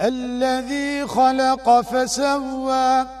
الذي خلق فسوى